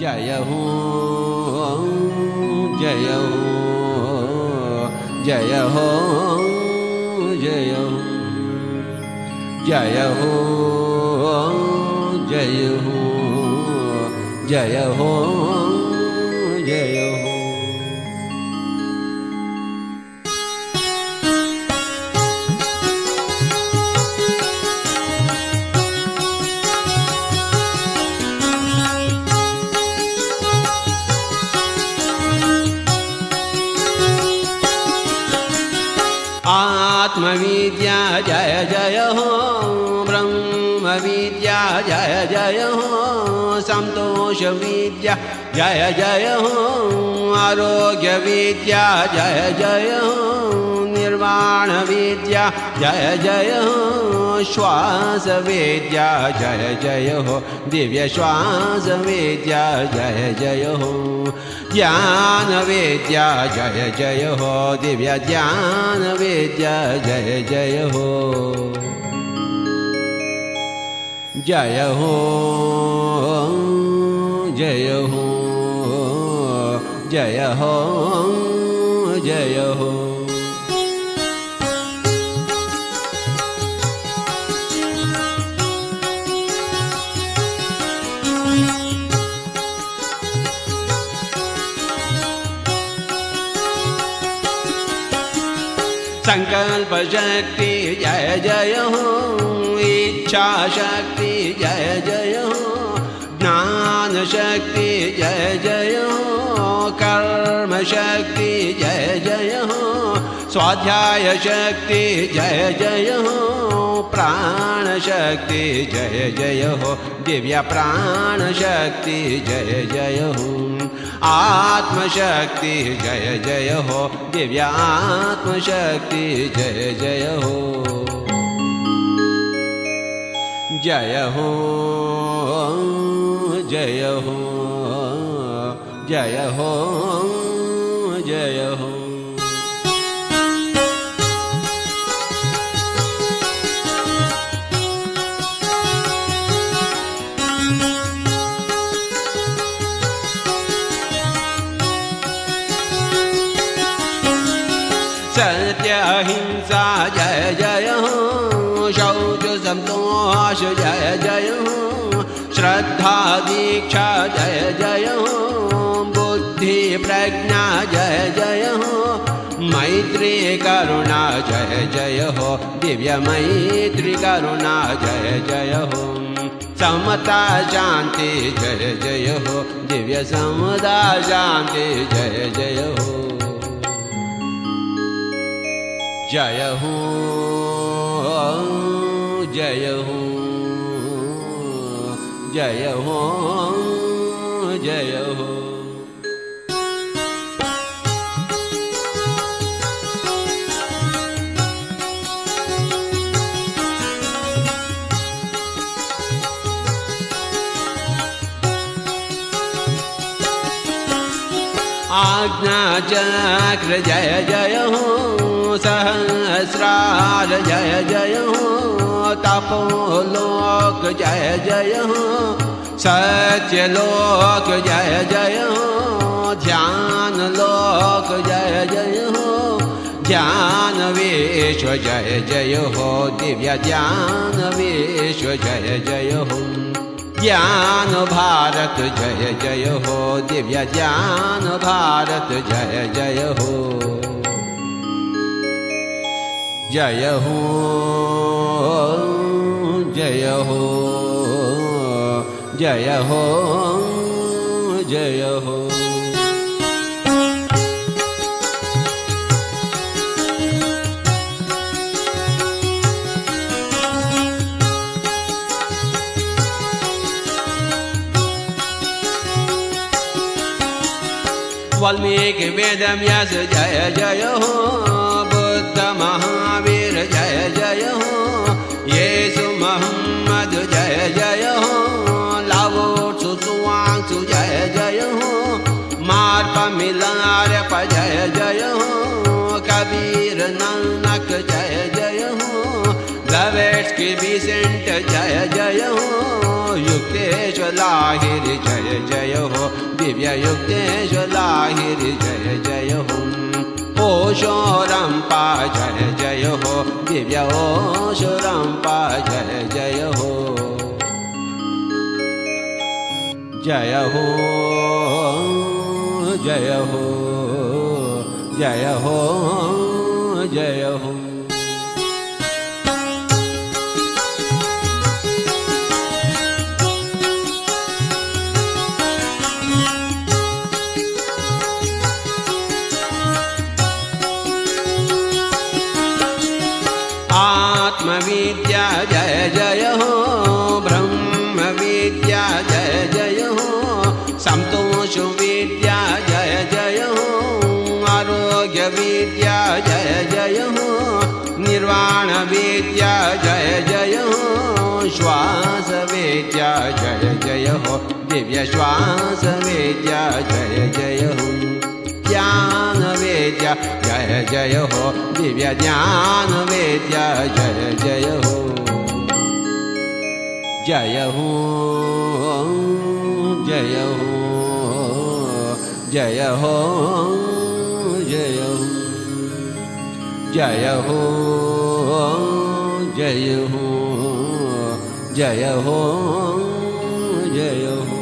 जय हो जय हो जय हो जय हो जय हो जय हो जय हो आत्मविद्या जय जय हो। ब्रह्मविद्या जय जय हो। सन्तोषविद्या जय जय हो आरोग्यविद्या जय जय हो निर्वाणविद्या जय जय हो श्वासविद्या जय जय हो दिव्यश्वासविद्या जय जय हो ज्ञानविद्या जय जय हो, दिव्य ज्ञानविद्या जय जय हो। जय हो। जय हो जय हो जय हो। संकल्प शक्ति जय जय हो, इच्छा शक्ति जय जय हो। ज्ञान शक्ति जय जय। हो कर्म शक्ति जय जय। हो स्वाध्याय शक्ति जय जय। हो प्राण शक्ति जय जय। हो दिव्य प्राण शक्ति जय जय। हो आत्मशक्ति, जय जय। हो दिव्य आत्मशक्ति, जय जय। हो जय हो जय हो जय हो जय हो। सत्य अहिंसा जय जय हो। शौच संतोष जय जय हो। श्रद्धा दीक्षा जय जय हो। बुद्धि प्रज्ञा जय जय हो। मैत्री करुणा जय जय हो। दिव्य मैत्री करुणा जय जय हो। समता शांति जय जय हो। दिव्य समता शांति जय जय हो। जय हो। जय हो जय हो जय हो आज्ञा चक्र जय जय हो सहस्रार जय जय हो तपोलोक जय जय हो सत्यलोक जय जय हो ध्यान जय जय हो ज्ञान विश्व जय जय हो दिव्य ज्ञान विश्व जय जय हो ज्ञान भारत जय जय हो दिव्य ज्ञान भारत जय जय हो। जय हो जय हो जय हो जय हो वाल्मीकि वेद व्यास जय जय हो। बुद्ध महावीर जय जय हो। येसु मोहम्मद जय जय हो। लावो सुसुवांसु जय जय हो। मार्प मिलार जय जय हो। कबीर नानक जय जय हो की विसेंट जय जय हो। युक्तेश्वर लाहिर, जय जय हो। दिव्य युक्तेश्वर लाहिर, जय जय हो। रंपा जय जय हो। दिव्य रंपा जय जय हो। जय हो जय हो। जय हो जय हो। निर्वाण विद्या जय जय हो। श्वास विद्या जय जय हो। दिव्य श्वास विद्या जय जय हो। ज्ञान वेद्या जय जय हो। दिव्य ज्ञान वेद्या जय जय हो। जय हो जय हो जय हो जय हो। जय हो। जय हो जय हो जय हो